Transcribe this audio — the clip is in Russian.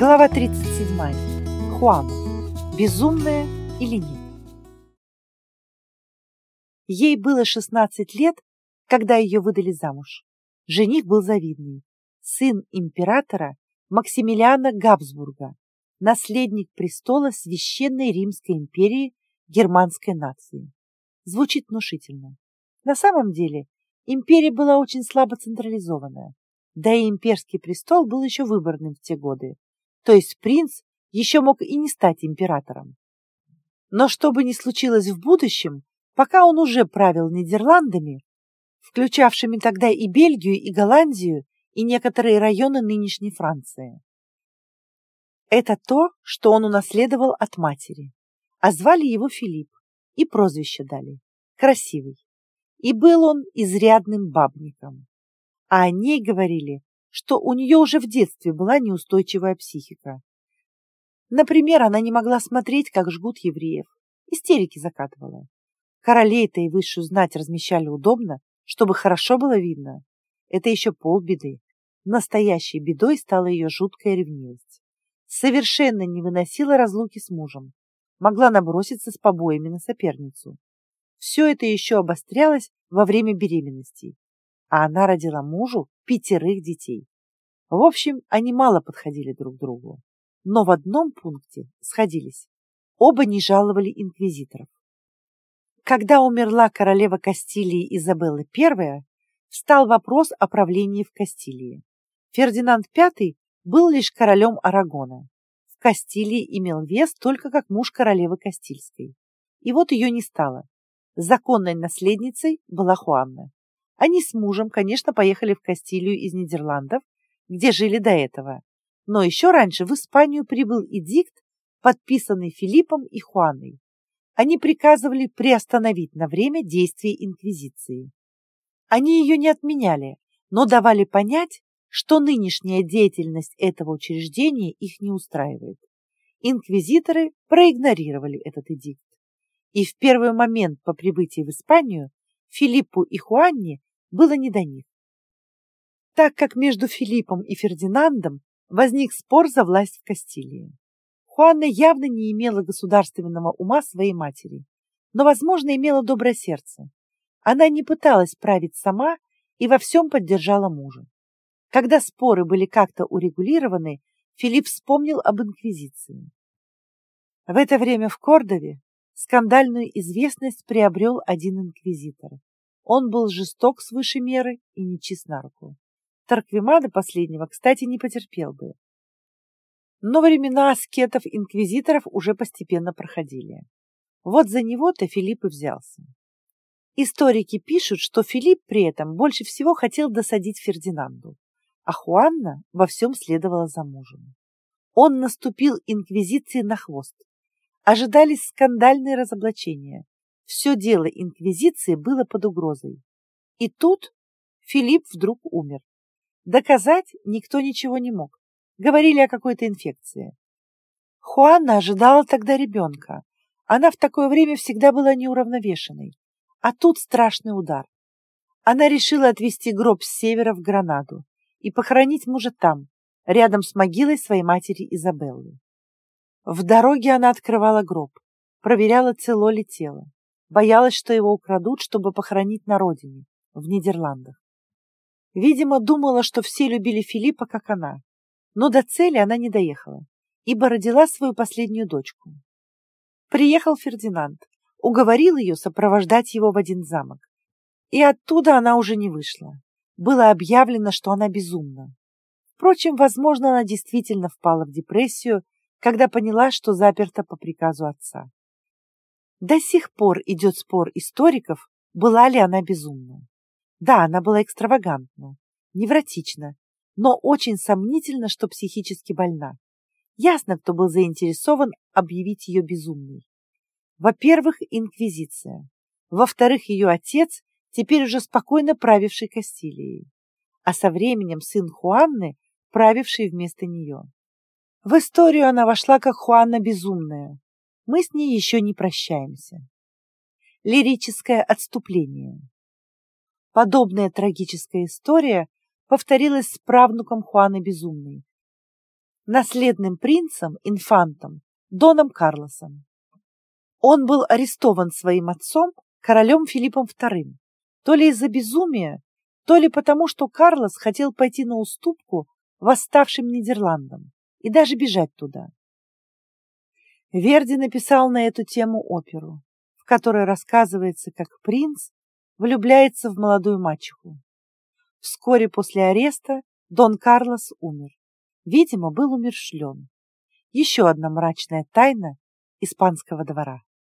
Глава 37. Хуана. Безумная или нет? Ей было 16 лет, когда ее выдали замуж. Жених был завидный. Сын императора Максимилиана Габсбурга, наследник престола Священной Римской империи германской нации. Звучит внушительно. На самом деле империя была очень слабо централизованная, да и имперский престол был еще выборным в те годы, то есть принц еще мог и не стать императором. Но что бы ни случилось в будущем, пока он уже правил Нидерландами, включавшими тогда и Бельгию, и Голландию, и некоторые районы нынешней Франции. Это то, что он унаследовал от матери. А звали его Филипп, и прозвище дали – Красивый. И был он изрядным бабником. А о ней говорили, что у нее уже в детстве была неустойчивая психика. Например, она не могла смотреть, как жгут евреев. Истерики закатывала. Королей-то и высшую знать размещали удобно, чтобы хорошо было видно. Это еще полбеды. Настоящей бедой стала ее жуткая ревнивость. Совершенно не выносила разлуки с мужем. Могла наброситься с побоями на соперницу. Все это еще обострялось во время беременности а она родила мужу пятерых детей. В общем, они мало подходили друг другу, но в одном пункте сходились. Оба не жаловали инквизиторов. Когда умерла королева Кастилии Изабелла I, встал вопрос о правлении в Кастилии. Фердинанд V был лишь королем Арагона. В Кастилии имел вес только как муж королевы Кастильской. И вот ее не стало. Законной наследницей была Хуанна. Они с мужем, конечно, поехали в Кастилию из Нидерландов, где жили до этого. Но еще раньше в Испанию прибыл эдикт, подписанный Филиппом и Хуаной. Они приказывали приостановить на время действия Инквизиции. Они ее не отменяли, но давали понять, что нынешняя деятельность этого учреждения их не устраивает. Инквизиторы проигнорировали этот эдикт. И в первый момент по прибытии в Испанию Филиппу и Хуанне было не до них. Так как между Филиппом и Фердинандом возник спор за власть в Кастилии. Хуанна явно не имела государственного ума своей матери, но, возможно, имела доброе сердце. Она не пыталась править сама и во всем поддержала мужа. Когда споры были как-то урегулированы, Филипп вспомнил об инквизиции. В это время в Кордове скандальную известность приобрел один инквизитор. Он был жесток свыше меры и нечист на руку. Тарквимада последнего, кстати, не потерпел бы. Но времена аскетов-инквизиторов уже постепенно проходили. Вот за него-то Филипп и взялся. Историки пишут, что Филипп при этом больше всего хотел досадить Фердинанду, а Хуанна во всем следовала за мужем. Он наступил инквизиции на хвост. Ожидались скандальные разоблачения, все дело инквизиции было под угрозой. И тут Филипп вдруг умер. Доказать никто ничего не мог. Говорили о какой-то инфекции. Хуанна ожидала тогда ребенка. Она в такое время всегда была неуравновешенной. А тут страшный удар. Она решила отвезти гроб с севера в Гранаду и похоронить мужа там, рядом с могилой своей матери Изабеллы. В дороге она открывала гроб, проверяла, цело ли тело. Боялась, что его украдут, чтобы похоронить на родине, в Нидерландах. Видимо, думала, что все любили Филиппа, как она. Но до цели она не доехала, ибо родила свою последнюю дочку. Приехал Фердинанд, уговорил ее сопровождать его в один замок. И оттуда она уже не вышла. Было объявлено, что она безумна. Впрочем, возможно, она действительно впала в депрессию, когда поняла, что заперта по приказу отца. До сих пор идет спор историков, была ли она безумна. Да, она была экстравагантна, невротична, но очень сомнительно, что психически больна. Ясно, кто был заинтересован объявить ее безумной. Во-первых, инквизиция. Во-вторых, ее отец, теперь уже спокойно правивший Кастилией. А со временем сын Хуанны, правивший вместо нее. В историю она вошла как Хуанна Безумная, мы с ней еще не прощаемся. Лирическое отступление. Подобная трагическая история повторилась с правнуком Хуаны Безумной. наследным принцем, инфантом, Доном Карлосом. Он был арестован своим отцом, королем Филиппом II, то ли из-за безумия, то ли потому, что Карлос хотел пойти на уступку восставшим Нидерландам и даже бежать туда. Верди написал на эту тему оперу, в которой рассказывается, как принц влюбляется в молодую мачеху. Вскоре после ареста Дон Карлос умер. Видимо, был умершлен. Еще одна мрачная тайна испанского двора.